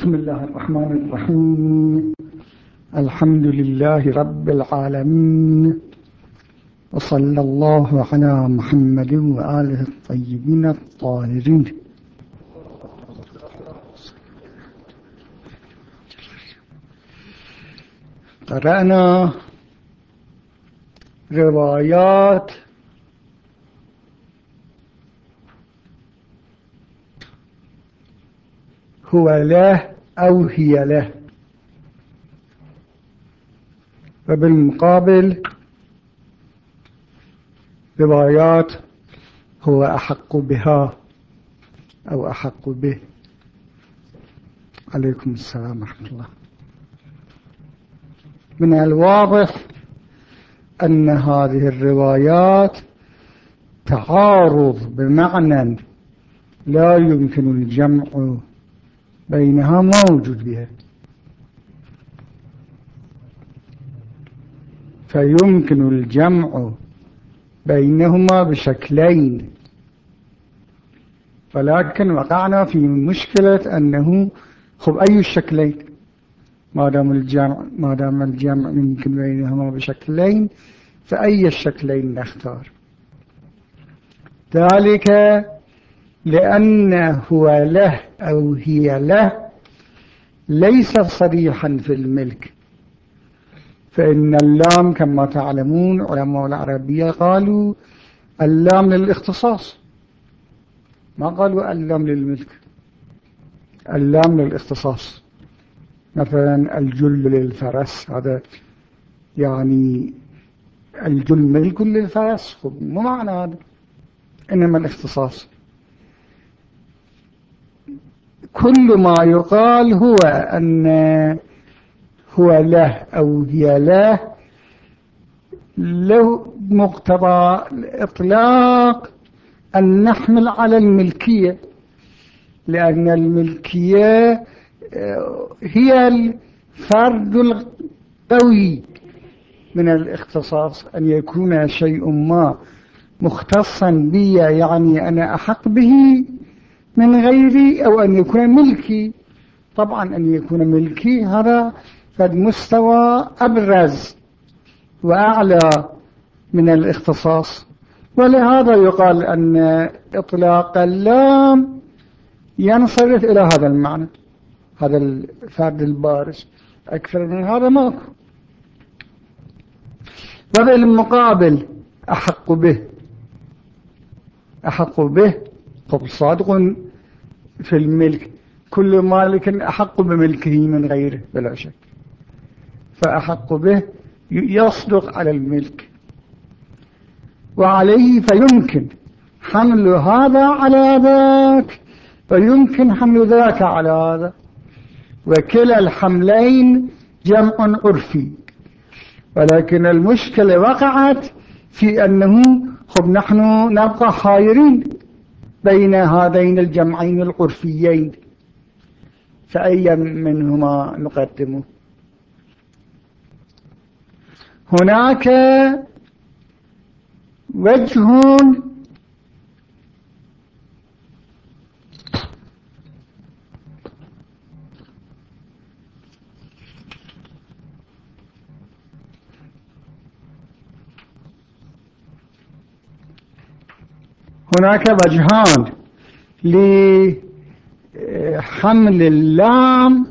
بسم الله الرحمن الرحيم. الحمد لله رب العالمين. وصلى الله على محمد وآله الطيبين الطاهرين. قرأنا روايات هو له أو هي له. وبالمقابل روايات هو أحق بها أو أحق به. عليكم السلام ورحمة الله. من الواضح أن هذه الروايات تعارض بمعنى لا يمكن الجمع بينها ما وجود بها. فيمكن الجمع بينهما بشكلين. ولكن وقعنا في مشكلة أنه خب أي الشكلين؟ ما دام الجمع ما دام الجمع يمكن بينهما بشكلين فأي الشكلين نختار؟ ذلك لأنه هو له أو هي له ليس صريحا في الملك. فإن اللام كما تعلمون علماء العربية قالوا اللام للاختصاص. ما قالوا اللام للملك؟ اللام للاختصاص. مثلا الجل للفرس هذا يعني الجل ملك للفرس مو معنى هذا إنما الاختصاص. كل ما يقال هو أن هو له أو هي له له مقتضى الإطلاق أن نحمل على الملكية لأن الملكية آه، هي الفرد القوي من الاختصاص أن يكون شيء ما مختصا بي يعني أنا أحق به من غيري أو أن يكون ملكي. طبعا أن يكون ملكي هذا قد مستوى أبرز وأعلى من الاختصاص. ولهذا يقال أن إطلاق اللام ينصرف إلى هذا المعنى هذا الفرد البارز. أكثر من هذا ماكو. وبالمقابل أحق به أحق به طب صادق في الملك كل مالك أحق بملكه من غيره بلا شك. فأحق به يصدق على الملك. وعليه فيمكن حمل هذا على ذاك ويمكن حمل ذاك على هذا. وكلا الحملين جمع عرفي. ولكن المشكلة وقعت في أنه خب نحن نبقى حائرين بين هذين الجمعين العرفيين. فأي منهما نقدمه هناك وجه هناك وجهان لحمل اللام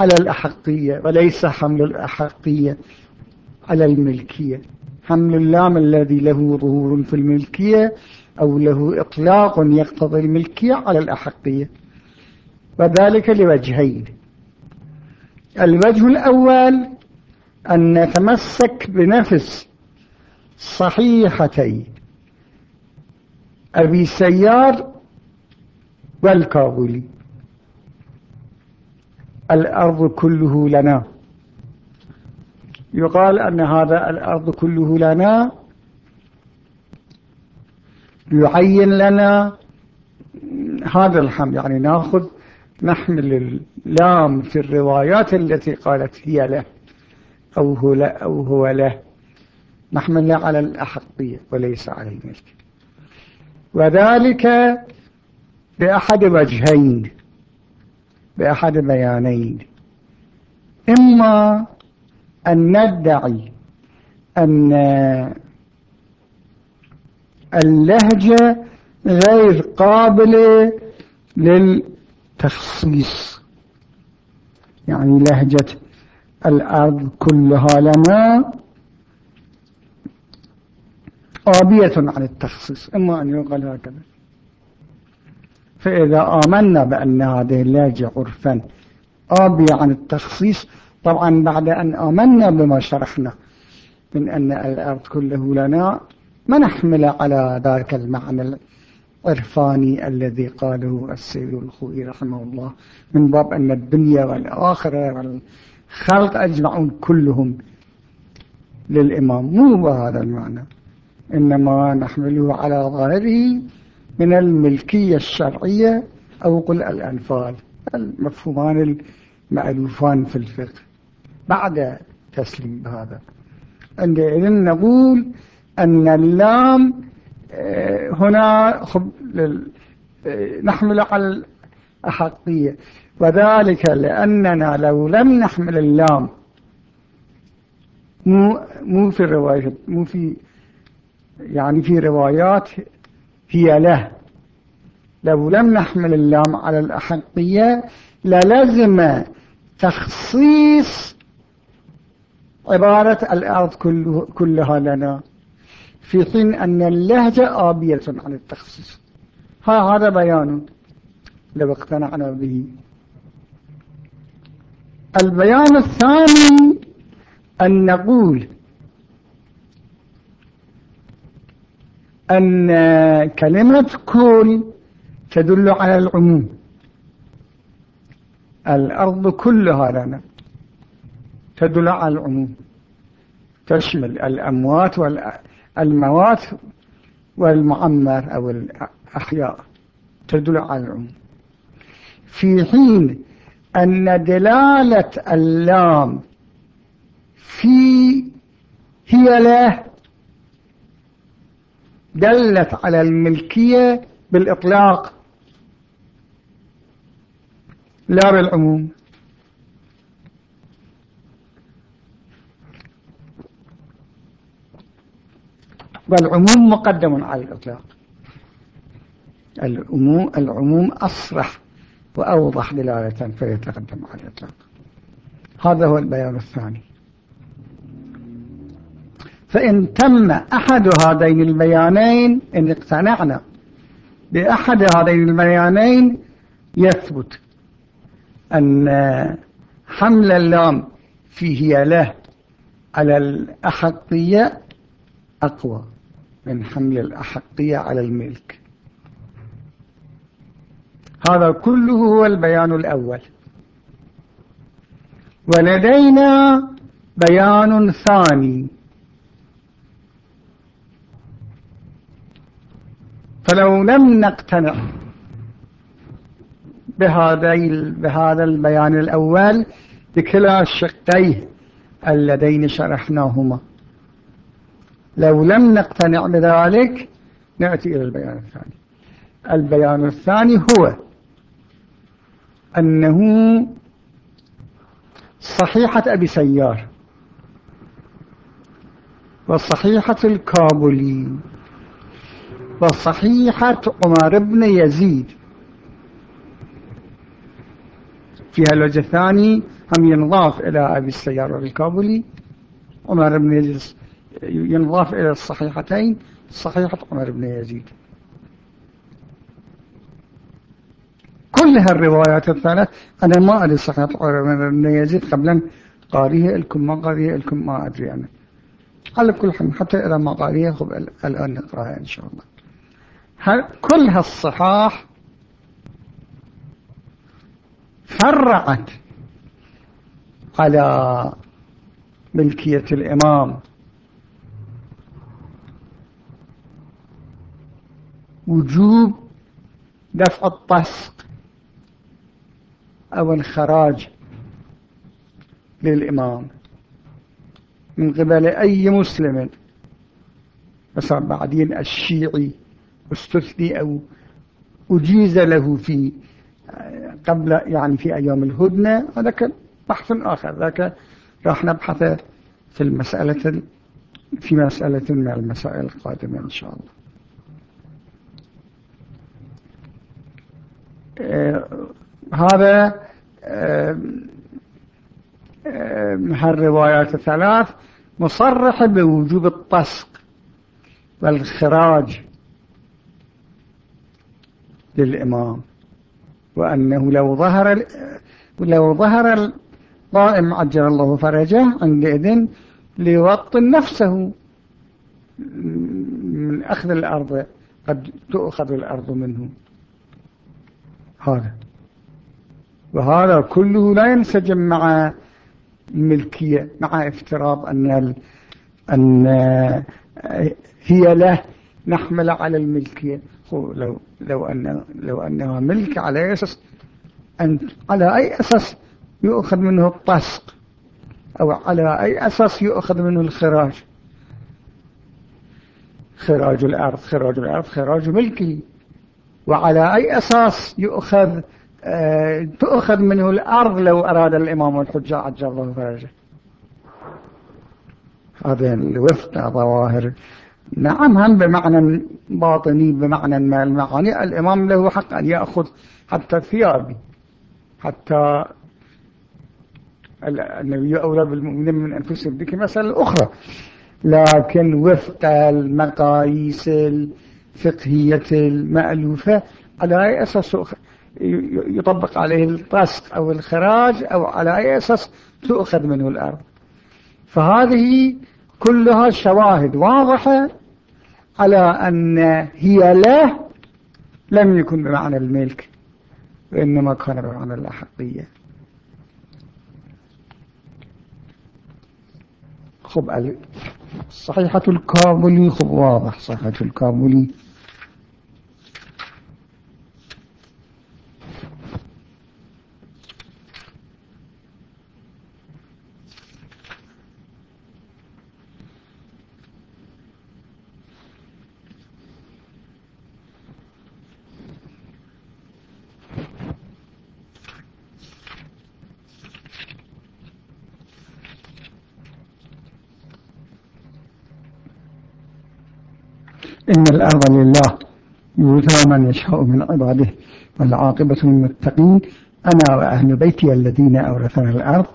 على الأحقية وليس حمل الأحقية على الملكية. حمل اللام الذي له ظهور في الملكية أو له إطلاق يقتضي الملكية على الأحقية. وذلك لوجهين. الوجه الأول أن نتمسك بنفس صحيحتي أبي سيار والكابولي الأرض كله لنا. يقال أن هذا الأرض كله لنا. يعين لنا. هذا الحمل يعني ناخذ نحمل اللام في الروايات التي قالت هي له أو هو له أو هو له. على الأحقية وليس على الملك. وذلك بأحد وجهين بأحد بيانين. إما أن ندعي أن اللهجة غير قابلة للتخصيص. يعني لهجة الأرض كلها لنا آبية عن التخصيص إما أن يقال هكذا فإذا آمنا بأن هذه اللهجة عرفا آبية عن التخصيص طبعا بعد أن آمنا بما شرحنا من أن الأرض كله لنا ما نحمل على ذلك المعنى العرفاني الذي قاله السيد الخوي رحمه الله من باب أن الدنيا والآخرة والخلق أجمعون كلهم للإمام. مو بهذا المعنى. إنما نحمله على ظاهره من الملكية الشرعية أو قل الأنفال المفهومان المألوفان في الفقه. بعد تسليم هذا عندئذ نقول أن اللام آه، هنا آه، نحمل على الأحقية وذلك لأننا لو لم نحمل اللام مو مو في الروايات مو في يعني في روايات هي له. لو لم نحمل اللام على الأحقية للزم تخصيص عبارة الأرض كلها لنا. في حين أن اللهجة آبية عن التخصيص. هذا بيان لو اقتنعنا به. البيان الثاني أن نقول أن كلمة كل تدل على العموم. الأرض كلها لنا تدل على العموم. تشمل الأموات والموات والمعمر أو الأحياء. تدل على العموم. في حين أن دلالة اللام في هي له دلت على الملكية بالإطلاق. لا بالعموم. والعموم مقدم على الإطلاق. العموم, العموم أصرح وأوضح دلالة فيتقدم على الإطلاق. هذا هو البيان الثاني. فإن تم أحد هذين البيانين إن اقتنعنا بأحد هذين البيانين يثبت أن حمل اللام فيه له على الأحقية أقوى من حمل الأحقية على الملك. هذا كله هو البيان الأول. ولدينا بيان ثاني. فلو لم نقتنع بهذا البيان الأول بكلا الشقين اللذين شرحناهما. لو لم نقتنع بذلك نأتي إلى البيان الثاني. البيان الثاني هو أنه صحيحة أبي سيار وصحيحة الكابلي وصحيحة عمر بن يزيد. فيها الوجه الثاني هم ينضاف إلى أبي السيار الكابلي عمر بن يزيد ينضاف إلى الصحيحتين صحيحة عمر بن يزيد. كلها الروايات الثلاث أنا ما أدري صحيحة عمر بن يزيد قبلا قاريه لكم ما قاريه لكم ما أدري أنا. على كل حال حتى إذا ما قاريه خب الآن نقرأها إن شاء الله. كل هالصحاح فرعت على ملكية الإمام وجوب دفع الطسق أو الخراج للإمام من قبل أي مسلم بس بعدين الشيعي. استثني أو أجيز له في قبل يعني في أيام الهدنة هذا كان بحث آخر. ذاك راح نبحث في المسألة في مسألة من المسائل القادمة إن شاء الله. آه، هذا هالروايات الثلاث. مصرح بوجوب الطسق والخراج. للإمام وأنه لو ظهر لو ظهر القائم عجل الله فرجه عندئذ ليوطن نفسه من أخذ الأرض قد تؤخذ الأرض منه. هذا. وهذا كله لا ينسجم مع الملكية مع افتراض أن أن هي له نحمل على الملكية. لو لو أن لو أنها ملك على أساس أن على أي أساس يؤخذ منه الطسق أو على أي أساس يؤخذ منه الخراج. خراج الأرض خراج الأرض خراج ملكه. وعلى أي أساس يؤخذ آه تؤخذ منه الأرض لو أراد الإمام الحجة عجل الله فرجه هذا الوفق ظواهر نعم هم بمعنى باطني بمعنى ما المعاني. الإمام له حق أن يأخذ حتى ثيابي حتى النبي أولى بالمؤمنين من أنفسهم. ذيك مسألة أخرى. لكن وفق المقاييس الفقهية المألوفة على أي أساس يطبق عليه الطسق أو الخراج أو على أي أساس تؤخذ منه الأرض؟ فهذه كلها شواهد واضحة على أن هي له لم يكن بمعنى الملك وإنما كان بمعنى الأحقية. خب صحيحة الكابلي خب واضح صحيحة الكابلي إن الأرض لله يورثها من يشاء من عباده والعاقبة للمتقين. أنا وأهل بيتي الذين أورثنا الأرض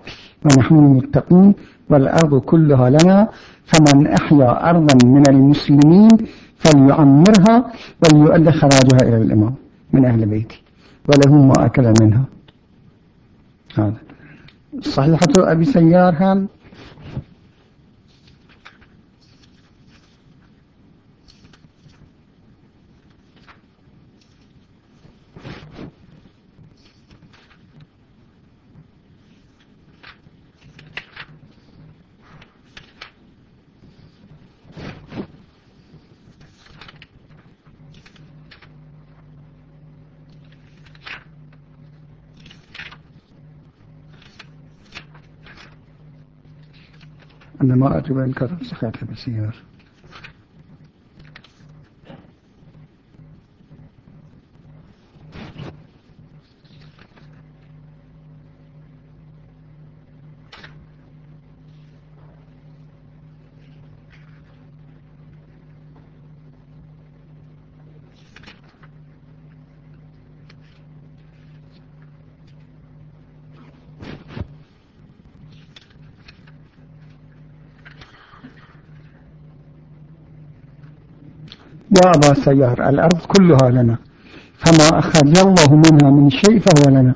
ونحن المتقون والأرض كلها لنا. فمن أحيا أرضا من المسلمين فليعمرها وليؤد خراجها إلى الإمام من أهل بيتي وله ما أكل منها. هذا. صحيحة أبي سيار هم أن ما أجب إنكار صحة المسير يا أبا سيار الأرض كلها لنا. فما أخرج الله منها من شيء فهو لنا.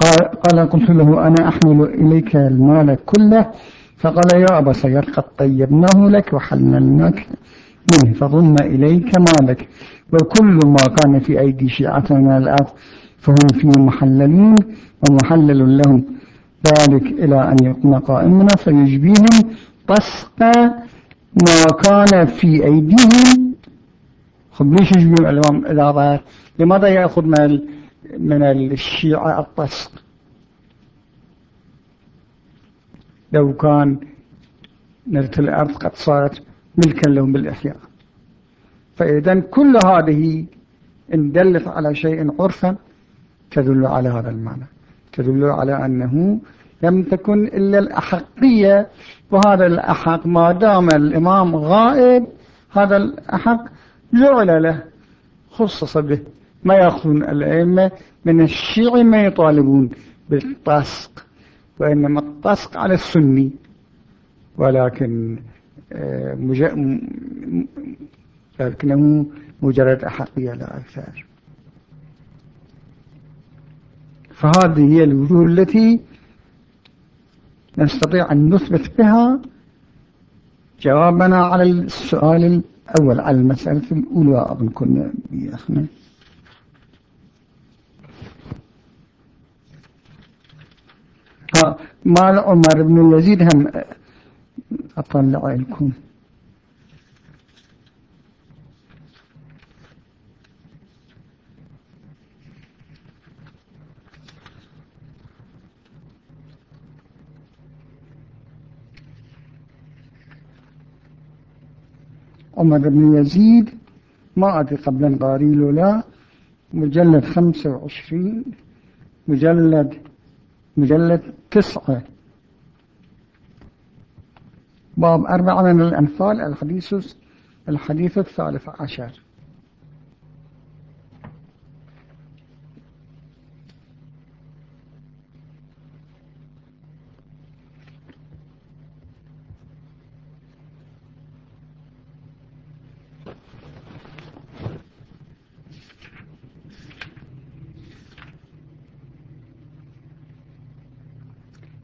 قال, قلت له أنا أحمل إليك المال كله. فقال يا أبا سيار قد طيبناه لك وحللناك منه. فضم إليك مالك. وكل ما كان في أيدي شيعتنا الأرض فهم فيه محللين ومحلل لهم. ذلك إلى أن يقوم قائمنا فيجبيهم طسق ما كان في أيديهم خب ليش الإمام إذا ظهر لماذا يأخذ من من الشيعة الطسق؟ لو كان نرث الأرض قد صارت ملكا لهم بالإحياء. فإذا كل هذه إن دلت على شيء عرفا تدل على هذا المعنى. تدل على أنه لم تكن إلا الأحقية وهذا الأحق ما دام الإمام غائب هذا الأحق جعل له خصص به ما يأخذون الأئمة من الشيعي ما يطالبون بالطسق وإنما الطسق على السني. ولكن آه، لكنه مجرد أحقية لا أكثر. فهذه هي الوجوه التي نستطيع أن نثبت بها جوابنا على السؤال الأول على المسألة الأولى أظن كنا بيخنا مال عمر بن يزيد هم أطلع لكم عمر بن يزيد ما أدري قبل الغاري لا. مجلد خمسة وعشرين مجلد مجلد تسعة. باب أربعة من الأنفال الحديث الحديث الثالث عشر.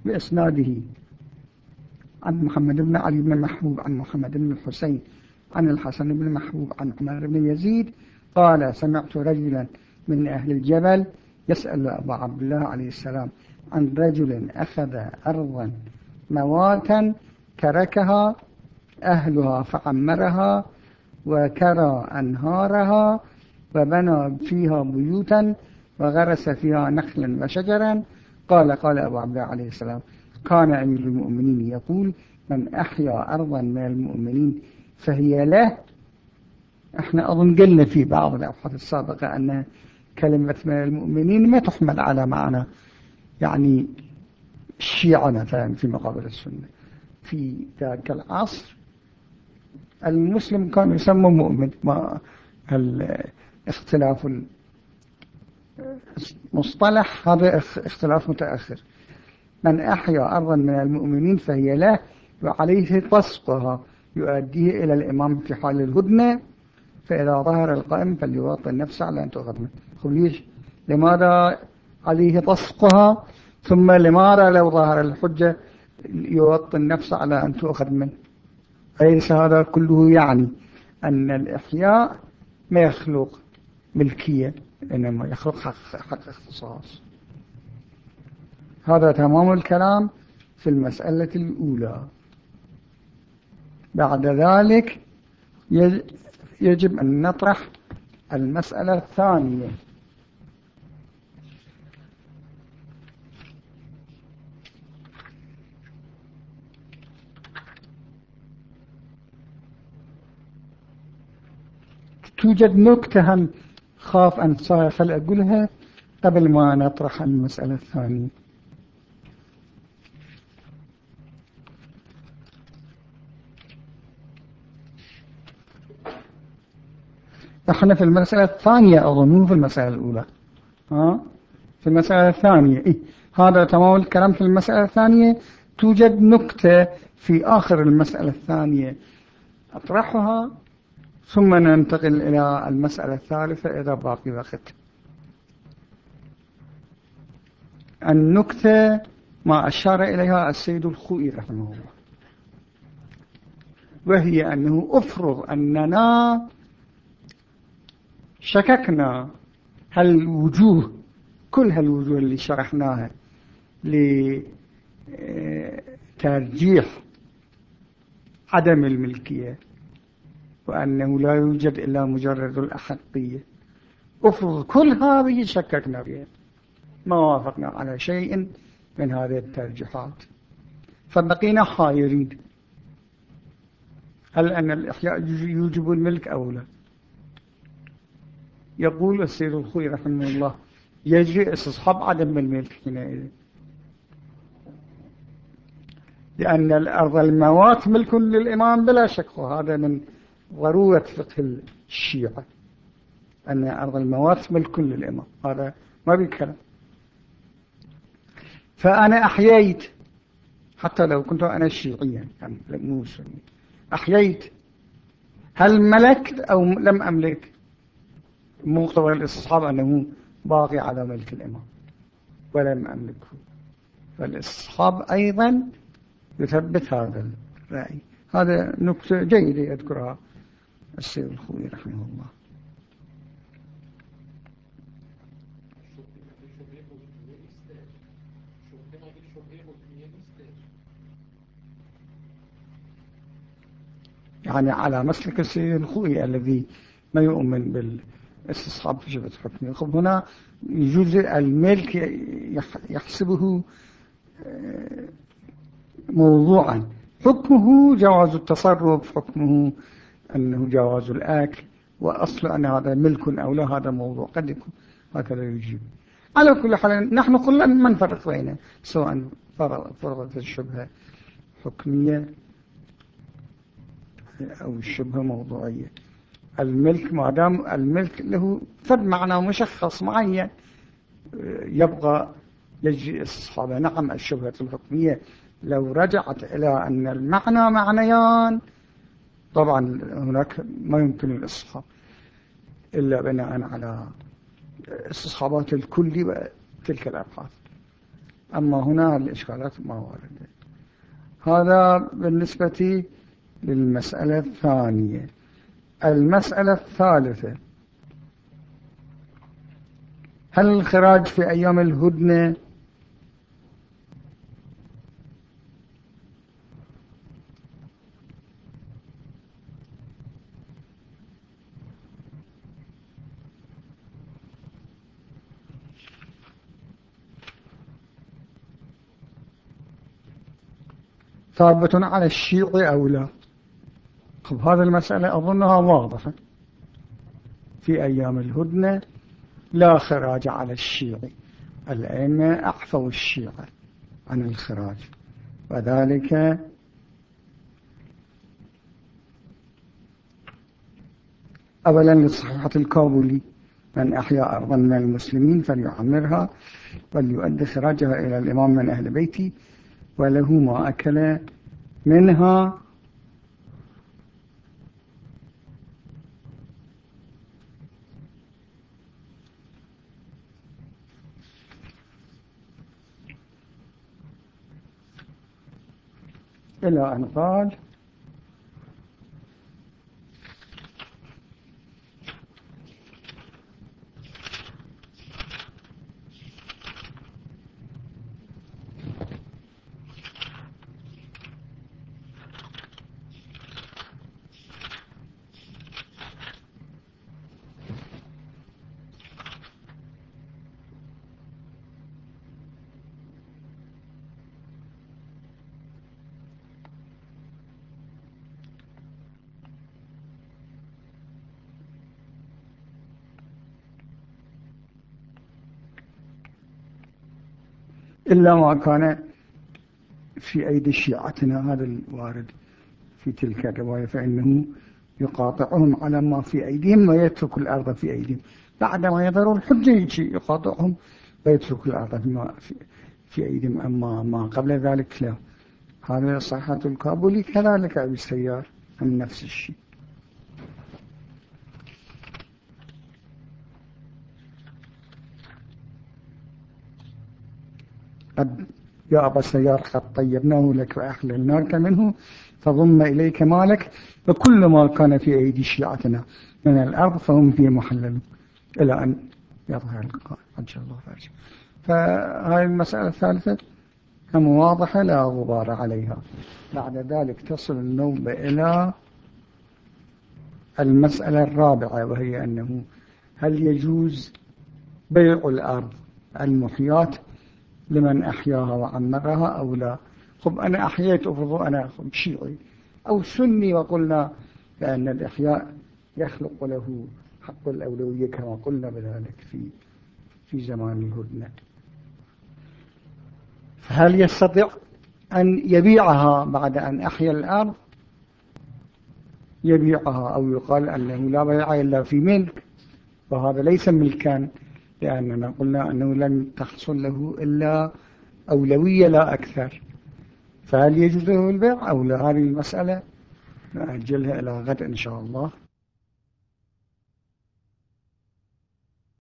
بإسناده عن محمد بن علي بن محبوب عن محمد بن الحسين عن الحسن بن محبوب عن عمر بن يزيد. قال سمعت رجلا من أهل الجبل يسأل أبا عبد الله عليه السلام عن رجل أخذ أرضا مواتا تركها أهلها فعمرها وكرى أنهارها وبنى فيها بيوتا وغرس فيها نخلا وشجرا قال قال أبو عبد الله عليه السلام كان أمير المؤمنين يقول من أحيا أرضا من المؤمنين فهي له. إحنا أظن قلنا في بعض الأبحاث السابقة أن كلمة من المؤمنين ما تحمل على معنى يعني الشيعة مثلا في مقابل السنة. في ذاك العصر المسلم كان يسمى مؤمن ما الاختلاف مصطلح هذا اختلاف متأخر. من أحيا أرضا من المؤمنين فهي له وعليه تصقها يؤديه إلى الإمام في حال الهدنة فإذا ظهر القائم فليواطن نفسه على أن تؤخذ منه ليش؟ لماذا عليه تصقها ثم لماذا لو ظهر الحجة يوطن نفسه على أن تؤخذ منه؟ ليس هذا كله يعني أن الإحياء ما يخلق ملكية؟ إنما يخلق حق, اختصاص. هذا تمام الكلام في المسألة الأولى. بعد ذلك يجب أن نطرح المسألة الثانية. توجد نكتة خاف أن خل أقولها قبل ما نطرح المسألة الثانية. إحنا في المسألة الثانية أظن في المسألة الأولى. ها؟ في المسألة الثانية. إيه؟ هذا تمام الكلام في المسألة الثانية؟ توجد نكتة في آخر المسألة الثانية. أطرحها. ثم ننتقل إلى المسألة الثالثة إذا باقي وقت. النكتة ما أشار إليها السيد الخوئي رحمه الله وهي أنه أفرض أننا شككنا هالوجوه كل هالوجوه اللي شرحناها لترجيح عدم الملكية. وأنه لا يوجد إلا مجرد الأحقية. أفرض كل هذه شككنا بها ما وافقنا على شيء من هذه الترجيحات. فبقينا حائرين. هل أن الإحياء يوجب الملك أو لا؟ يقول السيد الخوي رحمه الله يجري استصحاب عدم الملك حينئذ. لأن الأرض الموات ملك للإمام بلا شك وهذا من ضرورة فقه الشيعة أن أرض الموات ملك للإمام هذا ما بيكلم فأنا أحييت حتى لو كنت أنا شيعيا يعني أحييت هل ملكت أو لم أملك؟ مقتضى الاستصحاب أنه باقي على ملك الإمام ولم أملكه. فالاستصحاب أيضا يثبت هذا الرأي. هذا نكتة جيدة يذكرها السيد الخوي رحمه الله. يعني على مسلك السيد الخوي الذي ما يؤمن بالاستصحاب في شبه الحكم هنا يجوز الملك يحسبه آه، موضوعا. حكمه جواز التصرف حكمه أنه جواز الآكل وأصل أن هذا ملك أو لا هذا موضوع قد يكون هكذا يجيب. على كل حال نحن قلنا ما نفرق بينه سواء فرضت الشبهة حكمية أو الشبهة موضوعية. الملك ما دام الملك له فد معنى مشخص معين يبقى يجري استصحابه نعم الشبهة الحكمية لو رجعت إلى أن المعنى معنيان طبعا هناك ما يمكن الاستصحاب إلا بناء على استصحابات الكل وتلك الأبحاث. أما هنا الإشكالات ما واردة هذا بالنسبة للمسألة الثانية. المسألة الثالثة. هل الخراج في أيام الهدنة ثابت على الشيعي أو لا. هذه المسألة أظنها واضحة. في أيام الهدنة لا خراج على الشيعي الأئمة أحفظوا الشيعة عن الخراج. وذلك أولا لصحيحة الكابولي. من أحيا أرضا من المسلمين فليعمرها وليؤدي خراجها إلى الإمام من أهل بيتي. وله ما أكل منها إلى أن قال إلا ما كان في أيدي شيعتنا هذا الوارد في تلك الرواية فإنه يقاطعهم على ما في أيديهم ويترك الأرض في أيديهم. بعدما يظهر الحجة يقاطعهم ويترك الأرض فيما في أيديهم. أما ما قبل ذلك لا. هذا صحة الكابولي كذلك أبي السيار من نفس الشيء. قد يا أبا السيار قد طيبناه لك وأحللناك منه فضم إليك مالك وكل ما كان في أيدي شيعتنا من الأرض فهم فيه محلل إلى أن يظهر القائل شاء الله فرج فهذه المسألة الثالثة كم واضحة؟ لا غبار عليها. بعد ذلك تصل النوبة إلى المسألة الرابعة وهي أنه هل يجوز بيع الأرض المحيات لمن أحياها وعمرها أو لا. خب أنا أحييت أفرض أنا شيعي. أو سني وقلنا بأن الإحياء يخلق له حق الأولوية كما قلنا بذلك في في زمان الهدنة. فهل يستطيع أن يبيعها بعد أن أحيا الأرض يبيعها أو يقال أنه لا بيع إلا في ملك وهذا ليس ملكا. لأننا قلنا أنه لن تحصل له إلا أولوية لا أكثر. فهل يجوز له البيع أو لا؟ هذه المسألة نأجلها إلى غد إن شاء الله.